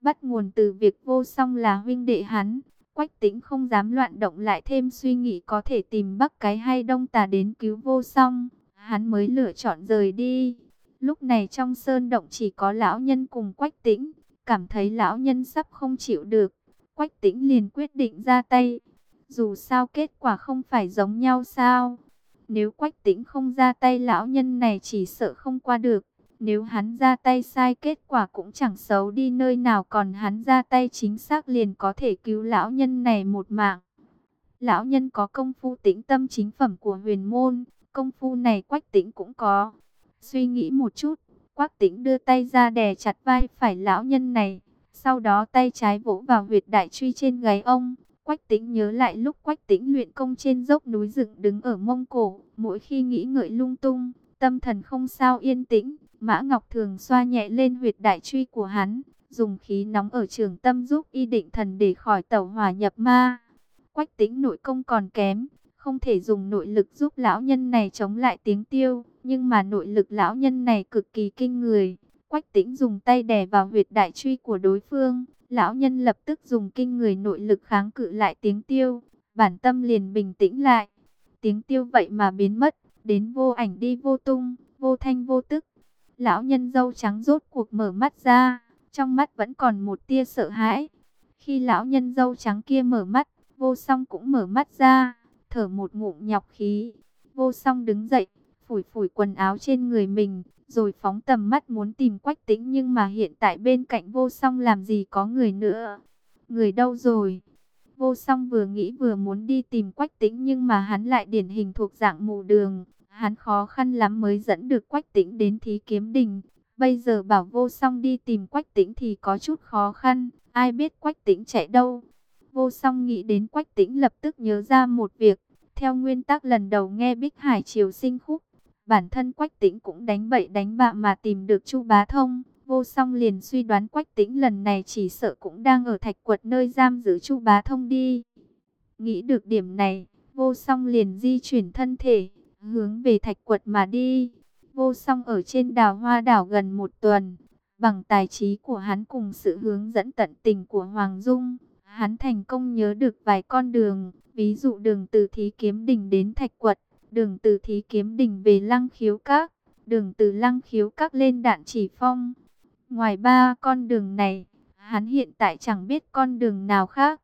bắt nguồn từ việc vô song là huynh đệ hắn. Quách tĩnh không dám loạn động lại thêm suy nghĩ có thể tìm bắc cái hay đông tà đến cứu vô song. Hắn mới lựa chọn rời đi. Lúc này trong sơn động chỉ có lão nhân cùng quách tĩnh. Cảm thấy lão nhân sắp không chịu được. Quách tĩnh liền quyết định ra tay. Dù sao kết quả không phải giống nhau sao? Nếu quách tĩnh không ra tay lão nhân này chỉ sợ không qua được. Nếu hắn ra tay sai kết quả cũng chẳng xấu đi nơi nào còn hắn ra tay chính xác liền có thể cứu lão nhân này một mạng. Lão nhân có công phu tĩnh tâm chính phẩm của huyền môn, công phu này quách tĩnh cũng có. Suy nghĩ một chút, quách tĩnh đưa tay ra đè chặt vai phải lão nhân này, sau đó tay trái vỗ vào huyệt đại truy trên gáy ông. Quách tĩnh nhớ lại lúc quách tĩnh luyện công trên dốc núi dựng đứng ở Mông Cổ, mỗi khi nghĩ ngợi lung tung, tâm thần không sao yên tĩnh, Mã Ngọc thường xoa nhẹ lên huyệt đại truy của hắn, dùng khí nóng ở trường tâm giúp y định thần để khỏi tẩu hỏa nhập ma. Quách tĩnh nội công còn kém, không thể dùng nội lực giúp lão nhân này chống lại tiếng tiêu, nhưng mà nội lực lão nhân này cực kỳ kinh người. Quách tĩnh dùng tay đè vào huyệt đại truy của đối phương, lão nhân lập tức dùng kinh người nội lực kháng cự lại tiếng tiêu, bản tâm liền bình tĩnh lại. Tiếng tiêu vậy mà biến mất, đến vô ảnh đi vô tung, vô thanh vô tức. Lão nhân dâu trắng rốt cuộc mở mắt ra, trong mắt vẫn còn một tia sợ hãi. Khi lão nhân dâu trắng kia mở mắt, vô song cũng mở mắt ra, thở một ngụm nhọc khí. Vô song đứng dậy, phủi phủi quần áo trên người mình, rồi phóng tầm mắt muốn tìm quách tĩnh nhưng mà hiện tại bên cạnh vô song làm gì có người nữa. Người đâu rồi? Vô song vừa nghĩ vừa muốn đi tìm quách tĩnh nhưng mà hắn lại điển hình thuộc dạng mù đường. Hắn khó khăn lắm mới dẫn được quách tĩnh đến thí kiếm đình. Bây giờ bảo vô song đi tìm quách tĩnh thì có chút khó khăn. Ai biết quách tĩnh chạy đâu? Vô song nghĩ đến quách tĩnh lập tức nhớ ra một việc. Theo nguyên tắc lần đầu nghe Bích Hải Triều sinh khúc, bản thân Quách Tĩnh cũng đánh bậy đánh bạ mà tìm được Chu Bá Thông. Vô song liền suy đoán Quách Tĩnh lần này chỉ sợ cũng đang ở thạch quật nơi giam giữ Chu Bá Thông đi. Nghĩ được điểm này, vô song liền di chuyển thân thể, hướng về thạch quật mà đi. Vô song ở trên đào hoa đảo gần một tuần, bằng tài trí của hắn cùng sự hướng dẫn tận tình của Hoàng Dung, hắn thành công nhớ được vài con đường, ví dụ đường từ thí kiếm đỉnh đến thạch quật, đường từ thí kiếm đỉnh về lăng khiếu các, đường từ lăng khiếu các lên đạn chỉ phong. Ngoài ba con đường này, hắn hiện tại chẳng biết con đường nào khác.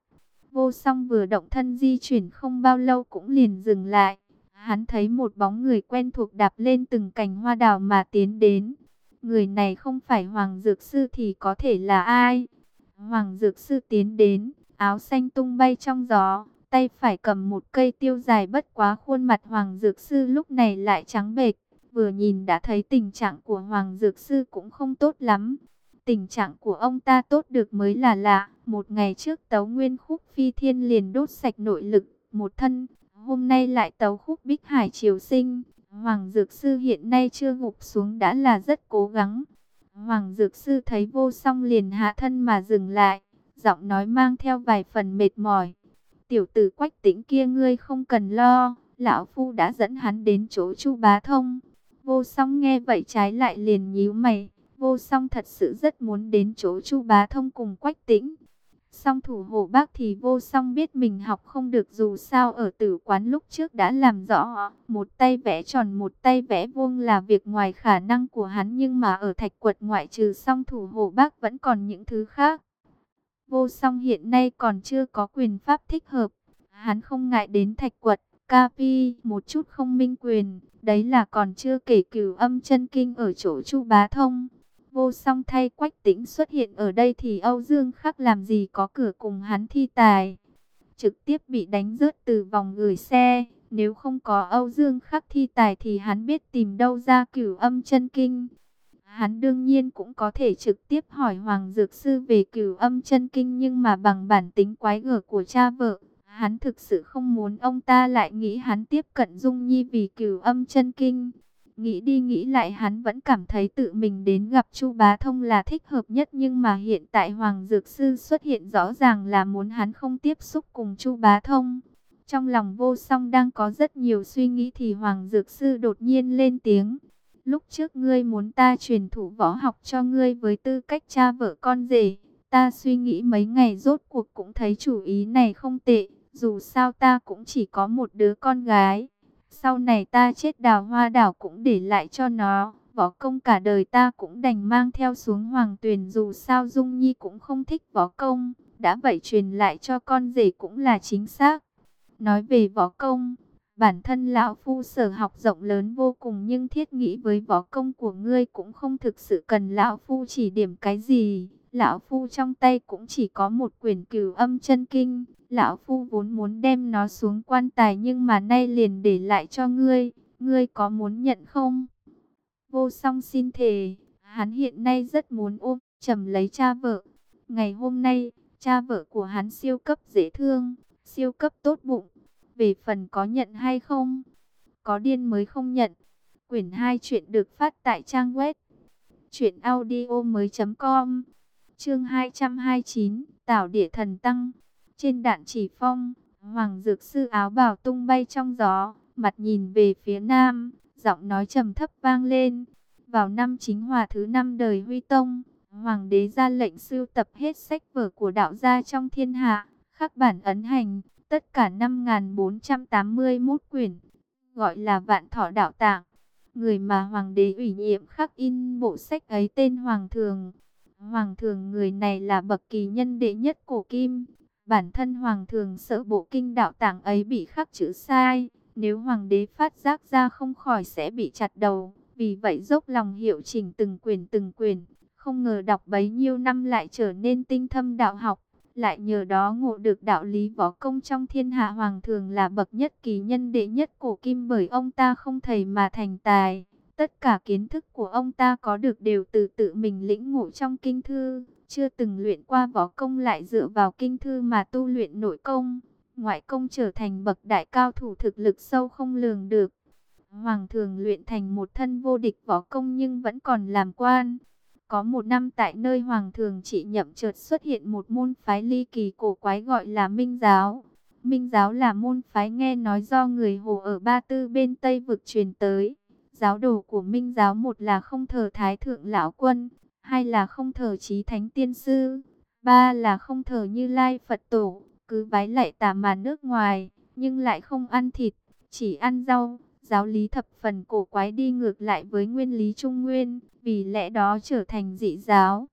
Vô song vừa động thân di chuyển không bao lâu cũng liền dừng lại. Hắn thấy một bóng người quen thuộc đạp lên từng cành hoa đào mà tiến đến. Người này không phải Hoàng Dược Sư thì có thể là ai? Hoàng Dược Sư tiến đến, áo xanh tung bay trong gió, tay phải cầm một cây tiêu dài bất quá khuôn mặt Hoàng Dược Sư lúc này lại trắng bệch, vừa nhìn đã thấy tình trạng của Hoàng Dược Sư cũng không tốt lắm. Tình trạng của ông ta tốt được mới là lạ, một ngày trước tấu nguyên khúc phi thiên liền đốt sạch nội lực, một thân, hôm nay lại tấu khúc bích hải triều sinh. Hoàng Dược Sư hiện nay chưa ngục xuống đã là rất cố gắng. Hoàng Dược Sư thấy vô song liền hạ thân mà dừng lại, giọng nói mang theo vài phần mệt mỏi. Tiểu tử quách tĩnh kia ngươi không cần lo, lão phu đã dẫn hắn đến chỗ chu bá thông. Vô song nghe vậy trái lại liền nhíu mày, vô song thật sự rất muốn đến chỗ chu bá thông cùng quách tĩnh. Song thủ hộ bác thì vô song biết mình học không được dù sao ở tử quán lúc trước đã làm rõ. Một tay vẽ tròn một tay vẽ vuông là việc ngoài khả năng của hắn nhưng mà ở thạch quật ngoại trừ song thủ hộ bác vẫn còn những thứ khác. Vô song hiện nay còn chưa có quyền pháp thích hợp. Hắn không ngại đến thạch quật, capi, một chút không minh quyền. Đấy là còn chưa kể cửu âm chân kinh ở chỗ chu bá thông. Vô song thay quách tĩnh xuất hiện ở đây thì Âu Dương Khắc làm gì có cửa cùng hắn thi tài. Trực tiếp bị đánh rớt từ vòng gửi xe. Nếu không có Âu Dương Khắc thi tài thì hắn biết tìm đâu ra cửu âm chân kinh. Hắn đương nhiên cũng có thể trực tiếp hỏi Hoàng Dược Sư về cửu âm chân kinh nhưng mà bằng bản tính quái gở của cha vợ, hắn thực sự không muốn ông ta lại nghĩ hắn tiếp cận Dung Nhi vì cửu âm chân kinh. Nghĩ đi nghĩ lại hắn vẫn cảm thấy tự mình đến gặp Chu Bá Thông là thích hợp nhất nhưng mà hiện tại Hoàng Dược Sư xuất hiện rõ ràng là muốn hắn không tiếp xúc cùng Chu Bá Thông. Trong lòng vô song đang có rất nhiều suy nghĩ thì Hoàng Dược Sư đột nhiên lên tiếng. Lúc trước ngươi muốn ta truyền thụ võ học cho ngươi với tư cách cha vợ con rể. Ta suy nghĩ mấy ngày rốt cuộc cũng thấy chủ ý này không tệ. Dù sao ta cũng chỉ có một đứa con gái. Sau này ta chết đào hoa đảo cũng để lại cho nó. Võ công cả đời ta cũng đành mang theo xuống hoàng tuyền dù sao Dung Nhi cũng không thích võ công. Đã vậy truyền lại cho con rể cũng là chính xác. Nói về võ công, bản thân lão phu sở học rộng lớn vô cùng nhưng thiết nghĩ với võ công của ngươi cũng không thực sự cần lão phu chỉ điểm cái gì. Lão phu trong tay cũng chỉ có một quyển cửu âm chân kinh, lão phu vốn muốn đem nó xuống quan tài nhưng mà nay liền để lại cho ngươi, ngươi có muốn nhận không? Vô song xin thề, hắn hiện nay rất muốn ôm, chầm lấy cha vợ. Ngày hôm nay, cha vợ của hắn siêu cấp dễ thương, siêu cấp tốt bụng. Về phần có nhận hay không? Có điên mới không nhận. Quyển 2 chuyện được phát tại trang web truyệnaudiomoi.com. Chương 229, Tảo Địa Thần Tăng. Trên đạn chỉ phong, Hoàng Dược Sư áo bào tung bay trong gió, mặt nhìn về phía nam, giọng nói trầm thấp vang lên. Vào năm chính hòa thứ năm đời Huy Tông, Hoàng đế ra lệnh sưu tập hết sách vở của đạo gia trong thiên hạ, khắc bản ấn hành, tất cả 5.481 quyển, gọi là vạn thọ đạo tạng. Người mà Hoàng đế ủy nhiệm khắc in bộ sách ấy tên Hoàng Thường. Hoàng Thường người này là bậc kỳ nhân đệ nhất cổ kim. Bản thân Hoàng Thường sợ bộ kinh đạo tạng ấy bị khắc chữ sai. Nếu Hoàng đế phát giác ra không khỏi sẽ bị chặt đầu. Vì vậy dốc lòng hiệu chỉnh từng quyển từng quyển. Không ngờ đọc bấy nhiêu năm lại trở nên tinh thâm đạo học. Lại nhờ đó ngộ được đạo lý võ công trong thiên hạ Hoàng Thường là bậc nhất kỳ nhân đệ nhất cổ kim bởi ông ta không thầy mà thành tài. Tất cả kiến thức của ông ta có được đều từ tự mình lĩnh ngộ trong kinh thư, chưa từng luyện qua võ công lại dựa vào kinh thư mà tu luyện nội công. Ngoại công trở thành bậc đại cao thủ thực lực sâu không lường được. Hoàng thường luyện thành một thân vô địch võ công nhưng vẫn còn làm quan. Có một năm tại nơi Hoàng thường trị nhậm chợt xuất hiện một môn phái ly kỳ cổ quái gọi là Minh Giáo. Minh Giáo là môn phái nghe nói do người Hồ ở Ba Tư bên Tây vực truyền tới. Giáo đồ của Minh Giáo một là không thờ Thái Thượng Lão Quân, hai là không thờ Chí Thánh Tiên Sư, ba là không thờ Như Lai Phật Tổ, cứ vái lại tà mà nước ngoài, nhưng lại không ăn thịt, chỉ ăn rau. Giáo lý thập phần cổ quái đi ngược lại với nguyên lý trung nguyên, vì lẽ đó trở thành dị giáo.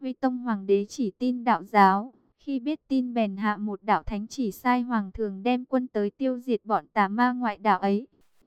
Huy Tông Hoàng đế chỉ tin đạo giáo, khi biết tin bèn hạ một đạo thánh chỉ sai Hoàng thường đem quân tới tiêu diệt bọn tà ma ngoại đạo ấy.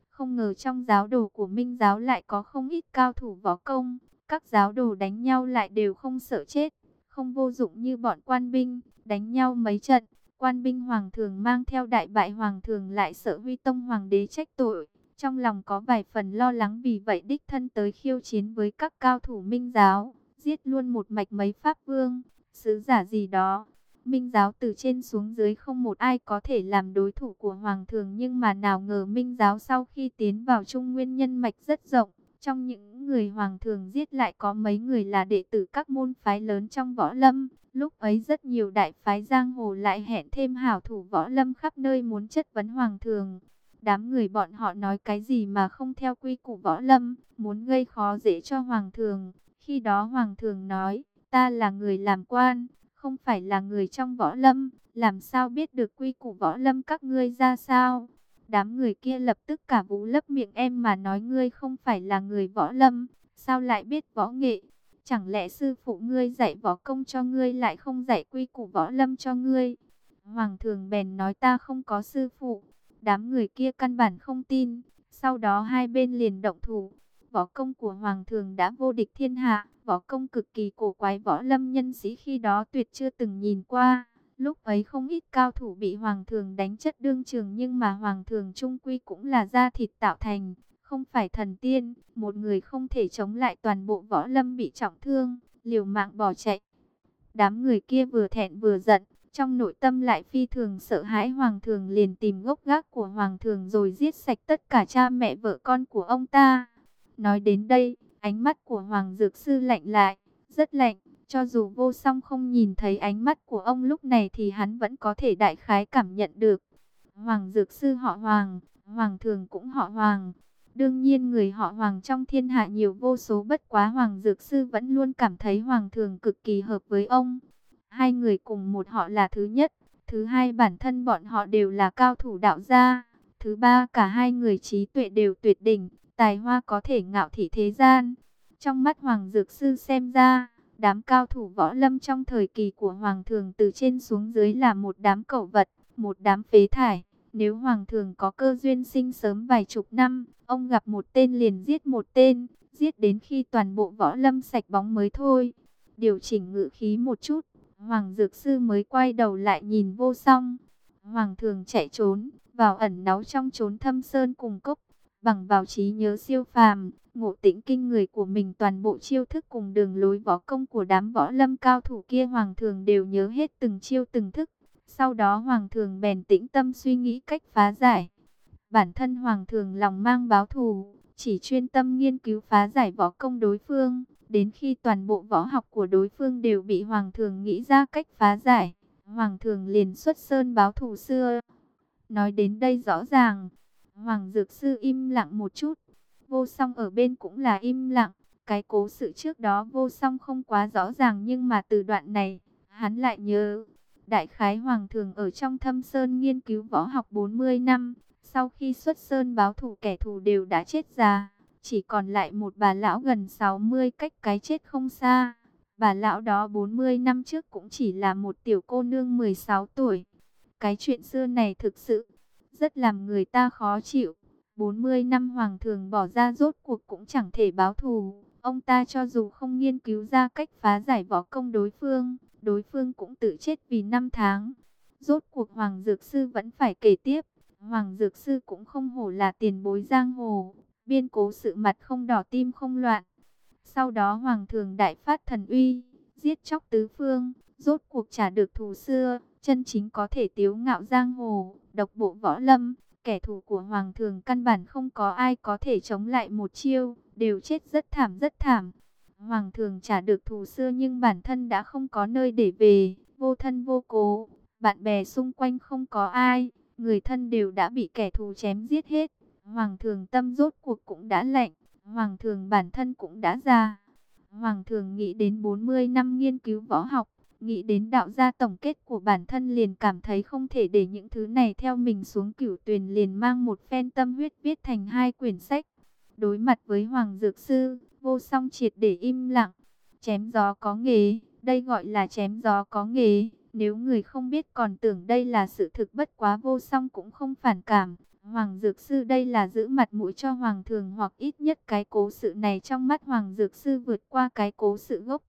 Không ngờ trong giáo đồ của Minh giáo lại có không ít cao thủ võ công, các giáo đồ đánh nhau lại đều không sợ chết, không vô dụng như bọn quan binh, đánh nhau mấy trận, quan binh hoàng thường mang theo đại bại hoàng thường lại sợ huy tông hoàng đế trách tội. Trong lòng có vài phần lo lắng vì vậy đích thân tới khiêu chiến với các cao thủ minh giáo, giết luôn một mạch mấy pháp vương, sứ giả gì đó. Minh giáo từ trên xuống dưới không một ai có thể làm đối thủ của Hoàng thường nhưng mà nào ngờ Minh giáo sau khi tiến vào Trung Nguyên nhân mạch rất rộng. Trong những người Hoàng thường giết lại có mấy người là đệ tử các môn phái lớn trong võ lâm. Lúc ấy rất nhiều đại phái giang hồ lại hẹn thêm hảo thủ võ lâm khắp nơi muốn chất vấn Hoàng thường. Đám người bọn họ nói cái gì mà không theo quy củ võ lâm, muốn gây khó dễ cho Hoàng thường. Khi đó Hoàng thường nói, ta là người làm quan, không phải là người trong võ lâm, làm sao biết được quy củ võ lâm các ngươi ra sao? Đám người kia lập tức cả vũ lấp miệng em mà nói ngươi không phải là người võ lâm, sao lại biết võ nghệ? Chẳng lẽ sư phụ ngươi dạy võ công cho ngươi lại không dạy quy củ võ lâm cho ngươi? Hoàng thường bèn nói ta không có sư phụ. Đám người kia căn bản không tin. Sau đó hai bên liền động thủ. Võ công của Hoàng thường đã vô địch thiên hạ võ công cực kỳ cổ quái võ lâm nhân sĩ khi đó tuyệt chưa từng nhìn qua. Lúc ấy không ít cao thủ bị hoàng thường đánh chất đương trường nhưng mà hoàng thường trung quy cũng là da thịt tạo thành, không phải thần tiên, một người không thể chống lại toàn bộ võ lâm bị trọng thương, liều mạng bỏ chạy. Đám người kia vừa thẹn vừa giận, trong nội tâm lại phi thường sợ hãi hoàng thường liền tìm gốc gác của hoàng thường rồi giết sạch tất cả cha mẹ vợ con của ông ta. Nói đến đây, Ánh mắt của Hoàng Dược Sư lạnh lại, rất lạnh. Cho dù vô song không nhìn thấy ánh mắt của ông lúc này thì hắn vẫn có thể đại khái cảm nhận được. Hoàng Dược Sư họ Hoàng, Hoàng Thường cũng họ Hoàng. Đương nhiên người họ Hoàng trong thiên hạ nhiều vô số bất quá Hoàng Dược Sư vẫn luôn cảm thấy Hoàng Thường cực kỳ hợp với ông. Hai người cùng một họ là thứ nhất, thứ hai bản thân bọn họ đều là cao thủ đạo gia. Thứ ba cả hai người trí tuệ đều tuyệt đỉnh, tài hoa có thể ngạo thị thế gian. Trong mắt Hoàng Dược Sư xem ra, đám cao thủ võ lâm trong thời kỳ của Hoàng thường từ trên xuống dưới là một đám cẩu vật, một đám phế thải. Nếu Hoàng thường có cơ duyên sinh sớm vài chục năm, ông gặp một tên liền giết một tên, giết đến khi toàn bộ võ lâm sạch bóng mới thôi. Điều chỉnh ngự khí một chút, Hoàng Dược Sư mới quay đầu lại nhìn vô song. Hoàng thường chạy trốn, vào ẩn náu trong trốn thâm sơn cùng cốc, bằng vào trí nhớ siêu phàm, ngộ tĩnh kinh người của mình toàn bộ chiêu thức cùng đường lối võ công của đám võ lâm cao thủ kia Hoàng thường đều nhớ hết từng chiêu từng thức. Sau đó Hoàng thường bèn tĩnh tâm suy nghĩ cách phá giải. Bản thân Hoàng thường lòng mang báo thù, chỉ chuyên tâm nghiên cứu phá giải võ công đối phương. Đến khi toàn bộ võ học của đối phương đều bị Hoàng thường nghĩ ra cách phá giải, Hoàng thường liền xuất sơn báo thù xưa. Nói đến đây rõ ràng, Hoàng Dược Sư im lặng một chút, vô song ở bên cũng là im lặng. Cái cố sự trước đó vô song không quá rõ ràng nhưng mà từ đoạn này, hắn lại nhớ. Đại khái Hoàng thường ở trong thâm sơn nghiên cứu võ học 40 năm, sau khi xuất sơn báo thù kẻ thù đều đã chết già. Chỉ còn lại một bà lão gần 60 cách cái chết không xa. Bà lão đó 40 năm trước cũng chỉ là một tiểu cô nương 16 tuổi. Cái chuyện xưa này thực sự rất làm người ta khó chịu. 40 năm hoàng thường bỏ ra rốt cuộc cũng chẳng thể báo thù. Ông ta cho dù không nghiên cứu ra cách phá giải võ công đối phương, đối phương cũng tự chết vì năm tháng. Rốt cuộc Hoàng Dược Sư vẫn phải kể tiếp. Hoàng Dược Sư cũng không hổ là tiền bối giang hồ, biên cố sự mặt không đỏ tim không loạn. Sau đó Hoàng thường đại phát thần uy, giết chóc tứ phương, rốt cuộc trả được thù xưa, chân chính có thể tiếu ngạo giang hồ, độc bộ võ lâm. Kẻ thù của Hoàng thường căn bản không có ai có thể chống lại một chiêu, đều chết rất thảm rất thảm. Hoàng thường trả được thù xưa nhưng bản thân đã không có nơi để về, vô thân vô cố, bạn bè xung quanh không có ai, người thân đều đã bị kẻ thù chém giết hết. Hoàng thường tâm rốt cuộc cũng đã lạnh, Hoàng thường bản thân cũng đã già. Hoàng thường nghĩ đến 40 năm nghiên cứu võ học, nghĩ đến đạo gia tổng kết của bản thân liền cảm thấy không thể để những thứ này theo mình xuống cửu tuyền liền mang một phen tâm huyết viết thành hai quyển sách. Đối mặt với Hoàng Dược Sư, vô song triệt để im lặng, chém gió có nghề, đây gọi là chém gió có nghề. Nếu người không biết còn tưởng đây là sự thực bất quá vô song cũng không phản cảm. Hoàng Dược Sư đây là giữ mặt mũi cho Hoàng thường hoặc ít nhất cái cố sự này trong mắt Hoàng Dược Sư vượt qua cái cố sự gốc.